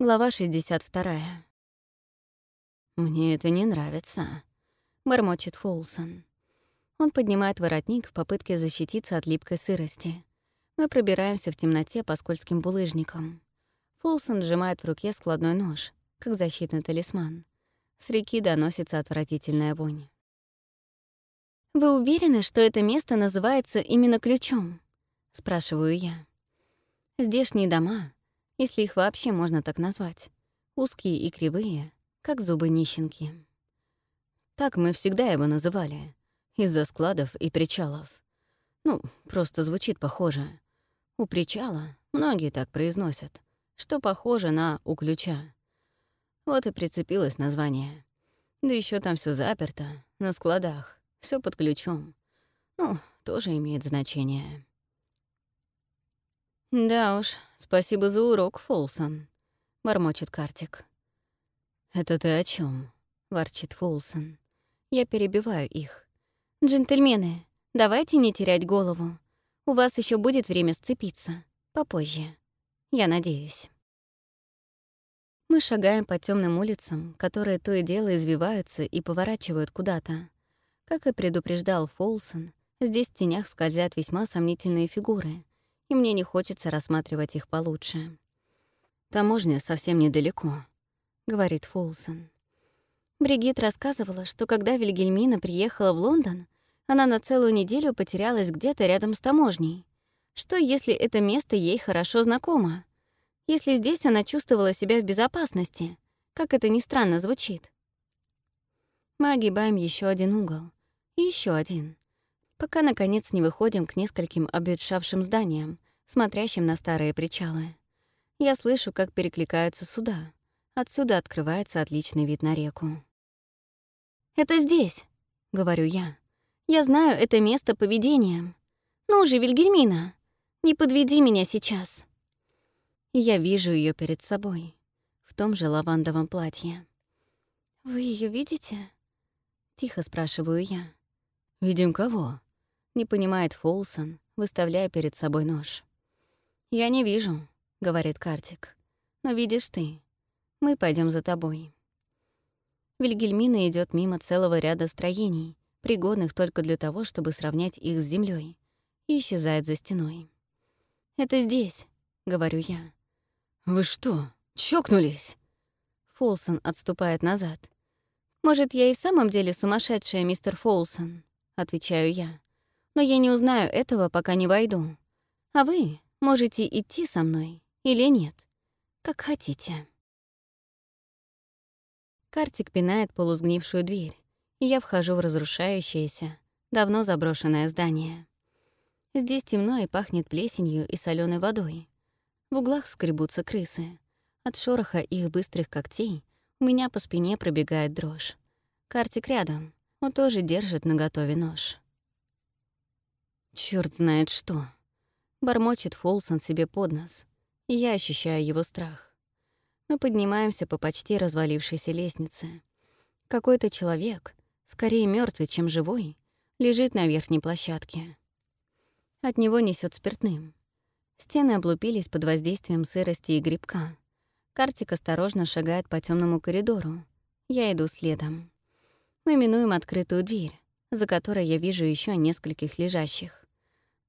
Глава 62. «Мне это не нравится», — бормочет Фолсон. Он поднимает воротник в попытке защититься от липкой сырости. Мы пробираемся в темноте по скользким булыжникам. Фолсон сжимает в руке складной нож, как защитный талисман. С реки доносится отвратительная вонь. «Вы уверены, что это место называется именно ключом?» — спрашиваю я. Здешние дома, если их вообще можно так назвать, узкие и кривые, как зубы нищенки. Так мы всегда его называли, из-за складов и причалов. Ну, просто звучит похоже. У причала многие так произносят, что похоже на «у ключа». Вот и прицепилось название. Да еще там все заперто, на складах, все под ключом. Ну, тоже имеет значение. «Да уж, спасибо за урок, Фолсон», — бормочет Картик. «Это ты о чем? ворчит Фолсон. Я перебиваю их. «Джентльмены, давайте не терять голову. У вас еще будет время сцепиться. Попозже. Я надеюсь». Мы шагаем по темным улицам, которые то и дело извиваются и поворачивают куда-то. Как и предупреждал Фолсон, здесь в тенях скользят весьма сомнительные фигуры, и мне не хочется рассматривать их получше. «Таможня совсем недалеко», — говорит Фолсон. Бригит рассказывала, что когда Вильгельмина приехала в Лондон, она на целую неделю потерялась где-то рядом с таможней. Что, если это место ей хорошо знакомо? Если здесь она чувствовала себя в безопасности, как это ни странно звучит. Мы огибаем еще один угол. И еще один пока, наконец, не выходим к нескольким обветшавшим зданиям, смотрящим на старые причалы. Я слышу, как перекликаются суда. Отсюда открывается отличный вид на реку. «Это здесь», — говорю я. «Я знаю это место поведением. Ну же, Вильгельмина, не подведи меня сейчас». Я вижу ее перед собой, в том же лавандовом платье. «Вы ее видите?» — тихо спрашиваю я. «Видим кого?» Не понимает Фолсон, выставляя перед собой нож. «Я не вижу», — говорит Картик. «Но видишь ты. Мы пойдем за тобой». Вильгельмина идет мимо целого ряда строений, пригодных только для того, чтобы сравнять их с землей, и исчезает за стеной. «Это здесь», — говорю я. «Вы что, чокнулись?» Фолсон отступает назад. «Может, я и в самом деле сумасшедшая, мистер Фолсон?» — отвечаю я но я не узнаю этого, пока не войду. А вы можете идти со мной или нет, как хотите. Картик пинает полузгнившую дверь, и я вхожу в разрушающееся, давно заброшенное здание. Здесь темно и пахнет плесенью и соленой водой. В углах скребутся крысы. От шороха их быстрых когтей у меня по спине пробегает дрожь. Картик рядом, он тоже держит наготове нож. Черт знает что. Бормочет Фолсон себе под нос, и я ощущаю его страх. Мы поднимаемся по почти развалившейся лестнице. Какой-то человек, скорее мертвый, чем живой, лежит на верхней площадке. От него несет спиртным. Стены облупились под воздействием сырости и грибка. Картик осторожно шагает по темному коридору. Я иду следом. Мы минуем открытую дверь, за которой я вижу еще нескольких лежащих.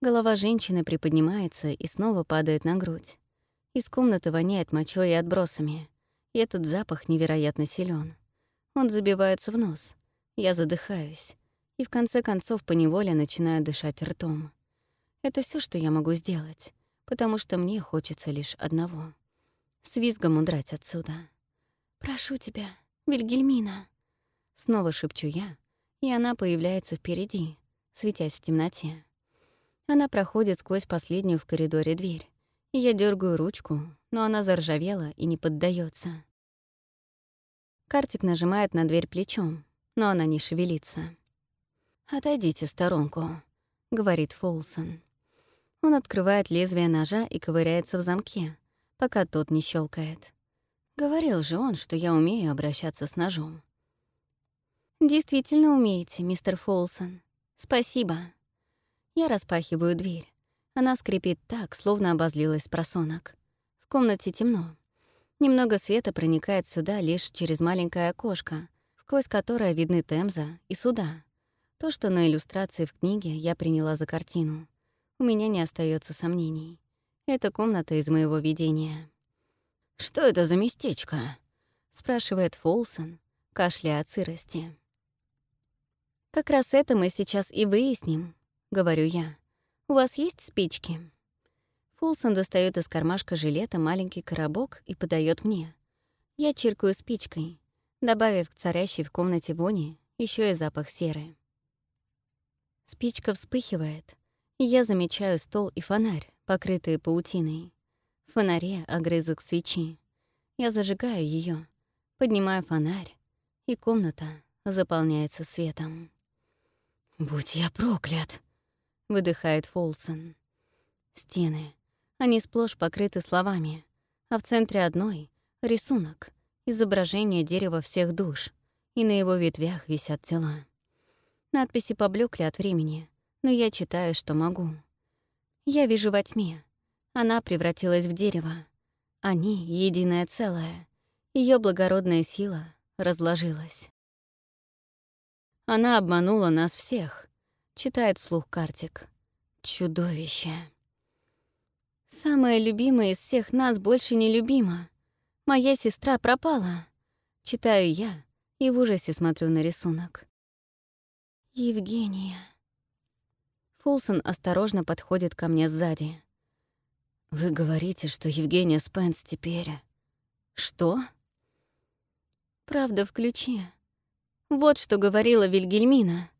Голова женщины приподнимается и снова падает на грудь. Из комнаты воняет мочой и отбросами. И этот запах невероятно силен. Он забивается в нос. Я задыхаюсь. И в конце концов поневоле начинаю дышать ртом. Это все, что я могу сделать, потому что мне хочется лишь одного — с визгом удрать отсюда. «Прошу тебя, Вильгельмина!» Снова шепчу я, и она появляется впереди, светясь в темноте. Она проходит сквозь последнюю в коридоре дверь. Я дергаю ручку, но она заржавела и не поддается. Картик нажимает на дверь плечом, но она не шевелится. «Отойдите в сторонку», — говорит Фолсон. Он открывает лезвие ножа и ковыряется в замке, пока тот не щелкает. Говорил же он, что я умею обращаться с ножом. «Действительно умеете, мистер Фолсон. Спасибо». Я распахиваю дверь. Она скрипит так, словно обозлилась с просонок. В комнате темно. Немного света проникает сюда лишь через маленькое окошко, сквозь которое видны Темза и суда. То, что на иллюстрации в книге я приняла за картину. У меня не остается сомнений. Это комната из моего видения. «Что это за местечко?» — спрашивает Фолсон, кашляя от сырости. «Как раз это мы сейчас и выясним», — говорю я. «У вас есть спички?» Фулсон достает из кармашка жилета маленький коробок и подает мне. Я чиркаю спичкой, добавив к царящей в комнате вони еще и запах серы. Спичка вспыхивает, и я замечаю стол и фонарь, покрытые паутиной. В фонаре огрызок свечи. Я зажигаю ее, поднимаю фонарь, и комната заполняется светом. «Будь я проклят!» — выдыхает Фолсон. Стены. Они сплошь покрыты словами, а в центре одной — рисунок, изображение дерева всех душ, и на его ветвях висят тела. Надписи поблекли от времени, но я читаю, что могу. Я вижу во тьме. Она превратилась в дерево. Они — единое целое. Ее благородная сила разложилась. Она обманула нас всех, читает вслух Картик. Чудовище. Самая любимая из всех нас больше не любима. Моя сестра пропала. Читаю я и в ужасе смотрю на рисунок. Евгения. Фулсон осторожно подходит ко мне сзади. «Вы говорите, что Евгения Спенс теперь...» «Что?» «Правда в ключе. Вот что говорила Вильгельмина.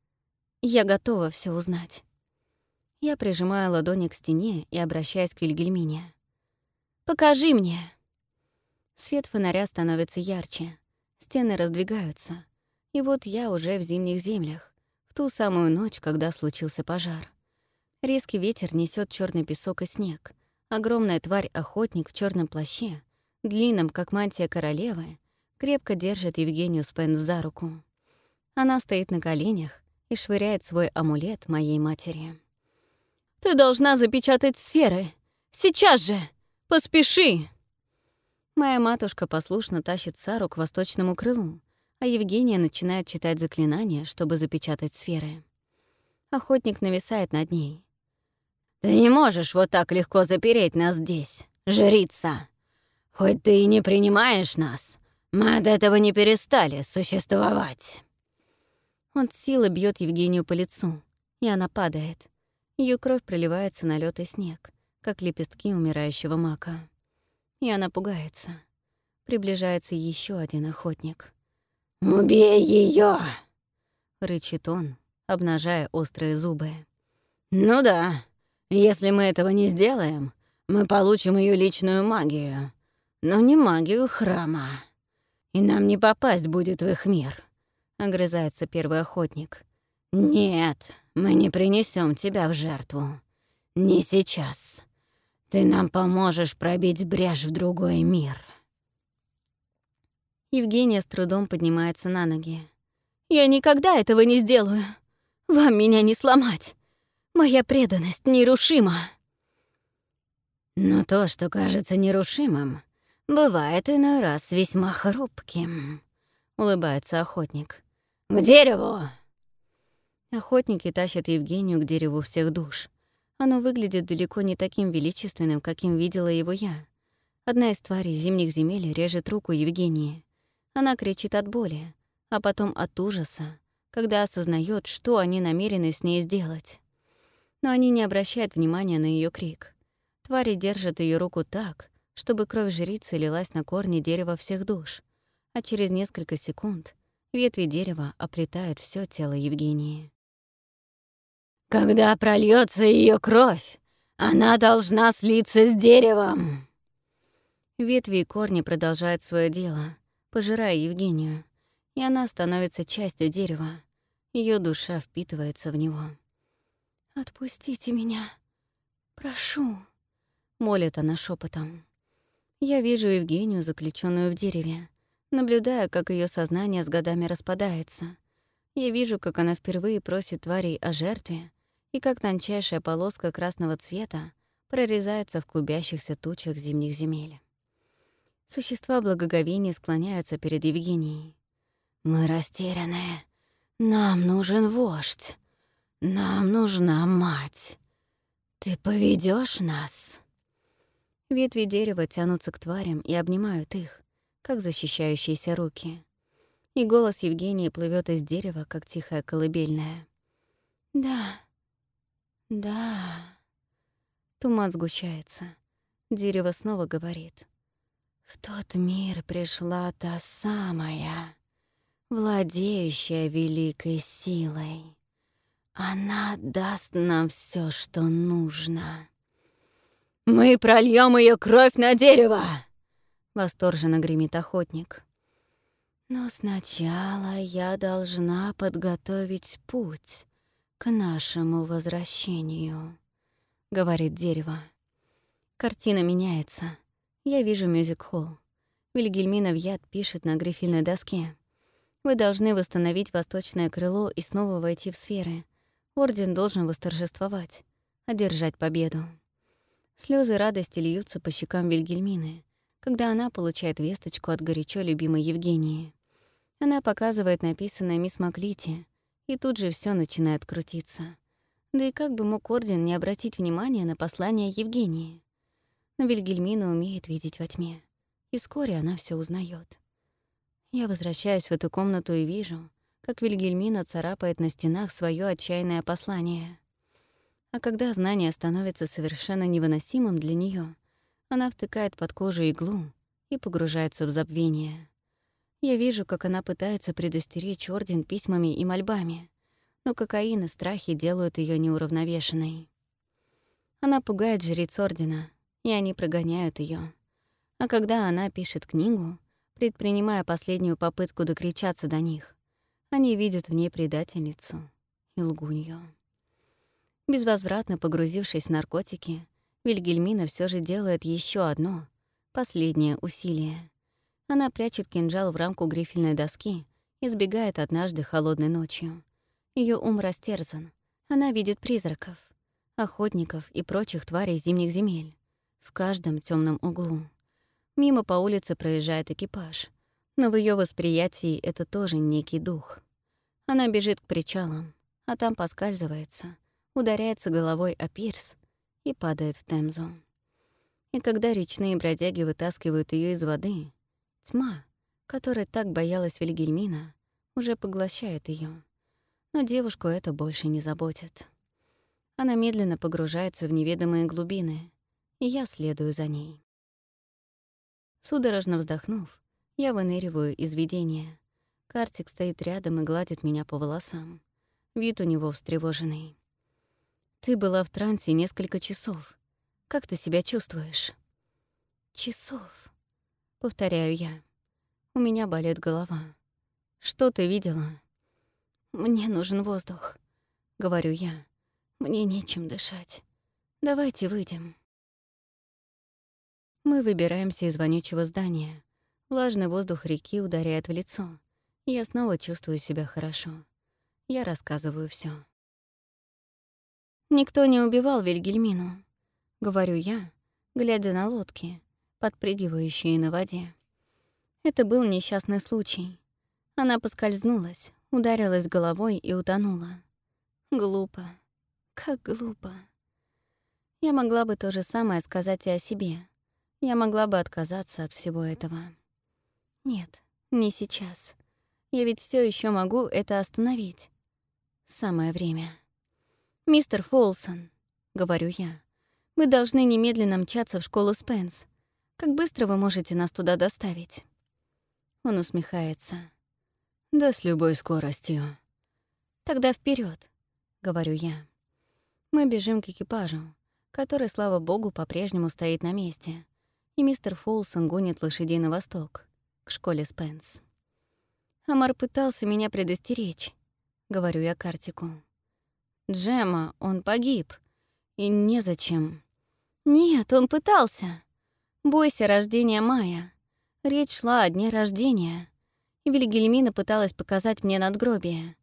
Я готова все узнать». Я прижимаю ладони к стене и обращаюсь к Вильгельмине. «Покажи мне!» Свет фонаря становится ярче, стены раздвигаются, и вот я уже в зимних землях в ту самую ночь, когда случился пожар. Резкий ветер несет черный песок и снег. Огромная тварь-охотник в черном плаще, длинном, как мантия королевы, крепко держит Евгению Спенс за руку. Она стоит на коленях и швыряет свой амулет моей матери. «Ты должна запечатать сферы! Сейчас же! Поспеши!» Моя матушка послушно тащит Сару к восточному крылу, а Евгения начинает читать заклинания, чтобы запечатать сферы. Охотник нависает над ней. «Ты не можешь вот так легко запереть нас здесь, жрица. Хоть ты и не принимаешь нас, мы от этого не перестали существовать». Он с силой бьет Евгению по лицу, и она падает. Ее кровь проливается на лёд и снег, как лепестки умирающего мака. И она пугается. Приближается еще один охотник. «Убей ее! рычит он, обнажая острые зубы. «Ну да, если мы этого не сделаем, мы получим ее личную магию, но не магию храма. И нам не попасть будет в их мир», — огрызается первый охотник. «Нет, мы не принесем тебя в жертву. Не сейчас. Ты нам поможешь пробить брешь в другой мир». Евгения с трудом поднимается на ноги. «Я никогда этого не сделаю. Вам меня не сломать. Моя преданность нерушима». Но то, что кажется нерушимым, бывает иной раз весьма хрупким, — улыбается охотник. «К дереву!» Охотники тащат Евгению к дереву всех душ. Оно выглядит далеко не таким величественным, каким видела его я. Одна из тварей зимних земель режет руку Евгении. Она кричит от боли, а потом от ужаса, когда осознает, что они намерены с ней сделать. Но они не обращают внимания на ее крик. Твари держат ее руку так, чтобы кровь жрицы лилась на корни дерева всех душ, а через несколько секунд ветви дерева оплетают все тело Евгении. «Когда прольется ее кровь, она должна слиться с деревом!» Ветви и корни продолжают свое дело, пожирая Евгению, и она становится частью дерева. Ее душа впитывается в него. «Отпустите меня, прошу», — молит она шепотом. Я вижу Евгению, заключенную в дереве, наблюдая, как ее сознание с годами распадается. Я вижу, как она впервые просит тварей о жертве, и как тончайшая полоска красного цвета прорезается в клубящихся тучах зимних земель. Существа благоговения склоняются перед Евгенией. «Мы растеряны. Нам нужен вождь. Нам нужна мать. Ты поведешь нас?» Ветви дерева тянутся к тварям и обнимают их, как защищающиеся руки. И голос Евгении плывет из дерева, как тихая колыбельная. «Да, да...» Туман сгущается. Дерево снова говорит. В тот мир пришла та самая, владеющая великой силой. Она даст нам все, что нужно. «Мы прольем ее кровь на дерево!» — восторженно гремит охотник. «Но сначала я должна подготовить путь к нашему возвращению», — говорит дерево. Картина меняется. Я вижу мюзик-холл. Вильгельмина Вьят пишет на грифельной доске. Вы должны восстановить восточное крыло и снова войти в сферы. Орден должен восторжествовать, одержать победу. Слезы радости льются по щекам Вильгельмины, когда она получает весточку от горячо любимой Евгении. Она показывает написанное мисс Маклити, и тут же все начинает крутиться. Да и как бы мог Орден не обратить внимания на послание Евгении? но Вильгельмина умеет видеть во тьме, и вскоре она все узнает. Я возвращаюсь в эту комнату и вижу, как Вильгельмина царапает на стенах свое отчаянное послание. А когда знание становится совершенно невыносимым для нее, она втыкает под кожу иглу и погружается в забвение. Я вижу, как она пытается предостеречь Орден письмами и мольбами, но кокаин и страхи делают ее неуравновешенной. Она пугает жриц Ордена, и они прогоняют ее. А когда она пишет книгу, предпринимая последнюю попытку докричаться до них, они видят в ней предательницу и лгунью. Безвозвратно погрузившись в наркотики, Вильгельмина все же делает еще одно, последнее усилие. Она прячет кинжал в рамку грифельной доски и сбегает однажды холодной ночью. Ее ум растерзан. Она видит призраков, охотников и прочих тварей зимних земель в каждом темном углу. Мимо по улице проезжает экипаж, но в ее восприятии это тоже некий дух. Она бежит к причалам, а там поскальзывается, ударяется головой о пирс и падает в Темзу. И когда речные бродяги вытаскивают ее из воды, тьма, которой так боялась Вильгельмина, уже поглощает ее. Но девушку это больше не заботит. Она медленно погружается в неведомые глубины, и я следую за ней. Судорожно вздохнув, я выныриваю из видения. Картик стоит рядом и гладит меня по волосам. Вид у него встревоженный. «Ты была в трансе несколько часов. Как ты себя чувствуешь?» «Часов», — повторяю я. У меня болит голова. «Что ты видела?» «Мне нужен воздух», — говорю я. «Мне нечем дышать. Давайте выйдем». Мы выбираемся из вонючего здания. Влажный воздух реки ударяет в лицо. Я снова чувствую себя хорошо. Я рассказываю все. «Никто не убивал Вильгельмину», — говорю я, глядя на лодки, подпрыгивающие на воде. Это был несчастный случай. Она поскользнулась, ударилась головой и утонула. Глупо. Как глупо. Я могла бы то же самое сказать и о себе. Я могла бы отказаться от всего этого. Нет, не сейчас. Я ведь все еще могу это остановить. Самое время. «Мистер Фолсон», — говорю я, — «мы должны немедленно мчаться в школу Спенс. Как быстро вы можете нас туда доставить?» Он усмехается. «Да с любой скоростью». «Тогда вперед, говорю я. Мы бежим к экипажу, который, слава богу, по-прежнему стоит на месте и мистер Фолсон гонит лошадей на восток, к школе Спенс. Амар пытался меня предостеречь, говорю я Картику. Джема, он погиб. И незачем. Нет, он пытался. Бойся рождения Мая. Речь шла о дне рождения. Вильгельмина пыталась показать мне надгробие.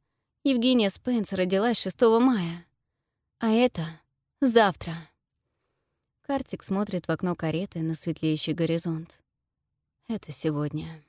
Евгения Спенс родилась 6 мая. А это завтра. Картик смотрит в окно кареты на светлеющий горизонт. Это сегодня.